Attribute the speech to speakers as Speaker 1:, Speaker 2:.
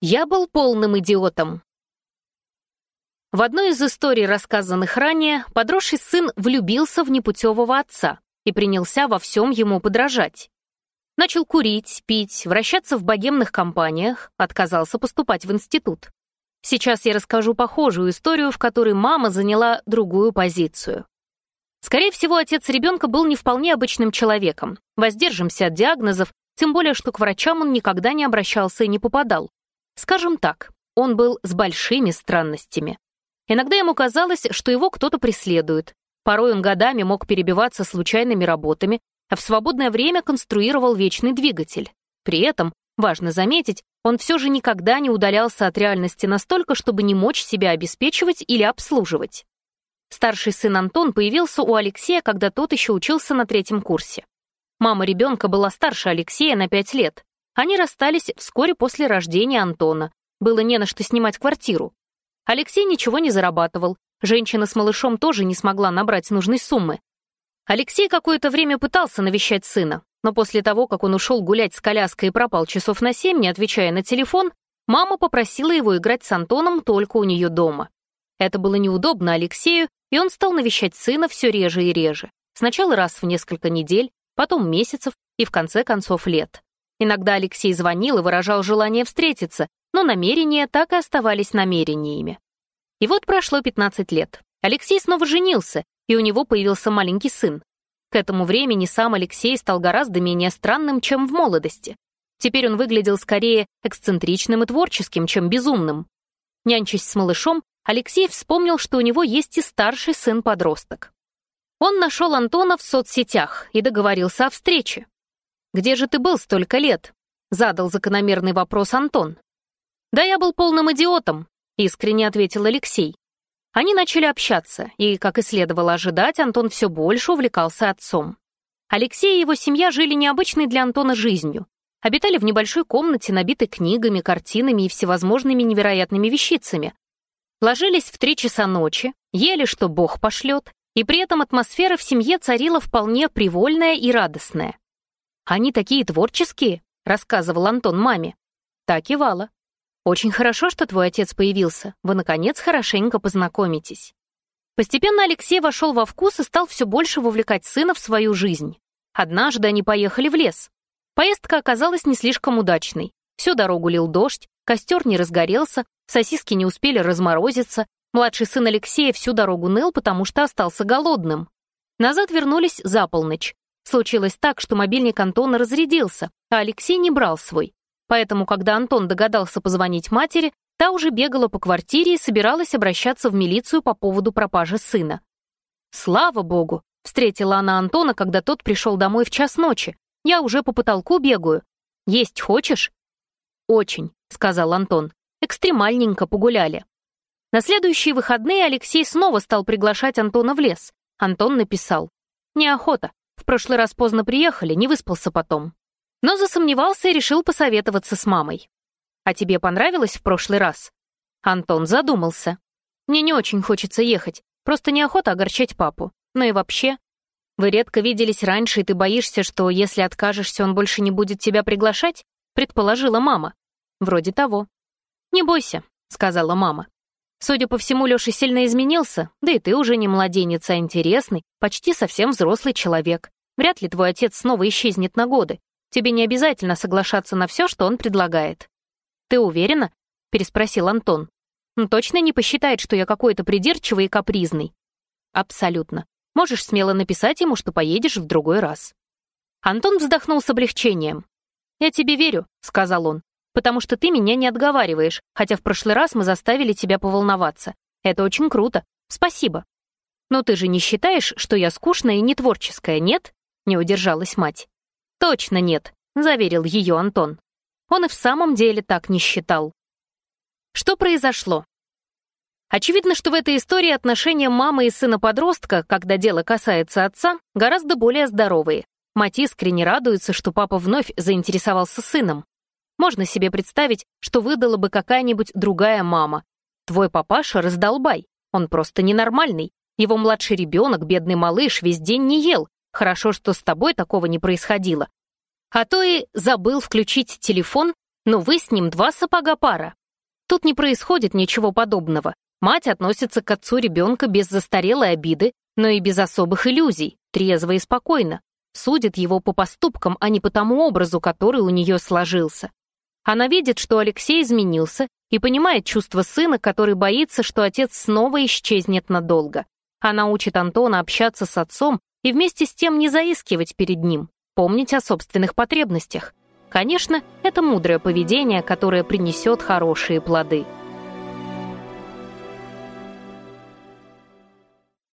Speaker 1: Я был полным идиотом. В одной из историй, рассказанных ранее, подросший сын влюбился в непутевого отца и принялся во всем ему подражать. Начал курить, пить, вращаться в богемных компаниях, отказался поступать в институт. Сейчас я расскажу похожую историю, в которой мама заняла другую позицию. Скорее всего, отец ребенка был не вполне обычным человеком. Воздержимся от диагнозов, тем более, что к врачам он никогда не обращался и не попадал. Скажем так, он был с большими странностями. Иногда ему казалось, что его кто-то преследует. Порой он годами мог перебиваться случайными работами, а в свободное время конструировал вечный двигатель. При этом, важно заметить, он все же никогда не удалялся от реальности настолько, чтобы не мочь себя обеспечивать или обслуживать. Старший сын Антон появился у Алексея, когда тот еще учился на третьем курсе. Мама ребенка была старше Алексея на пять лет. Они расстались вскоре после рождения Антона. Было не на что снимать квартиру. Алексей ничего не зарабатывал. Женщина с малышом тоже не смогла набрать нужной суммы. Алексей какое-то время пытался навещать сына, но после того, как он ушел гулять с коляской и пропал часов на семь, не отвечая на телефон, мама попросила его играть с Антоном только у нее дома. Это было неудобно Алексею, и он стал навещать сына все реже и реже. Сначала раз в несколько недель, потом месяцев и в конце концов лет. Иногда Алексей звонил и выражал желание встретиться, но намерения так и оставались намерениями. И вот прошло 15 лет. Алексей снова женился, и у него появился маленький сын. К этому времени сам Алексей стал гораздо менее странным, чем в молодости. Теперь он выглядел скорее эксцентричным и творческим, чем безумным. Нянчась с малышом, Алексей вспомнил, что у него есть и старший сын-подросток. Он нашел Антона в соцсетях и договорился о встрече. «Где же ты был столько лет?» — задал закономерный вопрос Антон. «Да я был полным идиотом», — искренне ответил Алексей. Они начали общаться, и, как и следовало ожидать, Антон все больше увлекался отцом. Алексей и его семья жили необычной для Антона жизнью. Обитали в небольшой комнате, набитой книгами, картинами и всевозможными невероятными вещицами. Ложились в три часа ночи, ели, что бог пошлет, и при этом атмосфера в семье царила вполне привольная и радостная. «Они такие творческие», — рассказывал Антон маме. Так и вала. «Очень хорошо, что твой отец появился. Вы, наконец, хорошенько познакомитесь». Постепенно Алексей вошел во вкус и стал все больше вовлекать сына в свою жизнь. Однажды они поехали в лес. Поездка оказалась не слишком удачной. Всю дорогу лил дождь, костер не разгорелся, сосиски не успели разморозиться, младший сын Алексея всю дорогу ныл, потому что остался голодным. Назад вернулись за полночь. Случилось так, что мобильник Антона разрядился, а Алексей не брал свой. Поэтому, когда Антон догадался позвонить матери, та уже бегала по квартире и собиралась обращаться в милицию по поводу пропажи сына. «Слава богу!» — встретила она Антона, когда тот пришел домой в час ночи. «Я уже по потолку бегаю. Есть хочешь?» «Очень», — сказал Антон. «Экстремальненько погуляли». На следующие выходные Алексей снова стал приглашать Антона в лес. Антон написал. «Неохота. В прошлый раз поздно приехали, не выспался потом. Но засомневался и решил посоветоваться с мамой. «А тебе понравилось в прошлый раз?» Антон задумался. «Мне не очень хочется ехать, просто неохота огорчать папу. Ну и вообще, вы редко виделись раньше, и ты боишься, что если откажешься, он больше не будет тебя приглашать?» предположила мама. Вроде того. «Не бойся», — сказала мама. Судя по всему, Лёша сильно изменился, да и ты уже не младенец, а интересный, почти совсем взрослый человек. Вряд ли твой отец снова исчезнет на годы. Тебе не обязательно соглашаться на все, что он предлагает». «Ты уверена?» — переспросил Антон. «Он точно не посчитает, что я какой-то придирчивый и капризный?» «Абсолютно. Можешь смело написать ему, что поедешь в другой раз». Антон вздохнул с облегчением. «Я тебе верю», — сказал он потому что ты меня не отговариваешь, хотя в прошлый раз мы заставили тебя поволноваться. Это очень круто. Спасибо. Но ты же не считаешь, что я скучная и не творческая, нет? Не удержалась мать. Точно нет, заверил ее Антон. Он и в самом деле так не считал. Что произошло? Очевидно, что в этой истории отношения мамы и сына-подростка, когда дело касается отца, гораздо более здоровые. Мать искренне радуется, что папа вновь заинтересовался сыном. Можно себе представить, что выдала бы какая-нибудь другая мама. Твой папаша раздолбай, он просто ненормальный. Его младший ребенок, бедный малыш, весь день не ел. Хорошо, что с тобой такого не происходило. А то и забыл включить телефон, но вы с ним два сапога пара. Тут не происходит ничего подобного. Мать относится к отцу ребенка без застарелой обиды, но и без особых иллюзий, трезво и спокойно. Судит его по поступкам, а не по тому образу, который у нее сложился. Она видит, что Алексей изменился, и понимает чувство сына, который боится, что отец снова исчезнет надолго. Она учит Антона общаться с отцом и вместе с тем не заискивать перед ним, помнить о собственных потребностях. Конечно, это мудрое поведение, которое принесет хорошие плоды.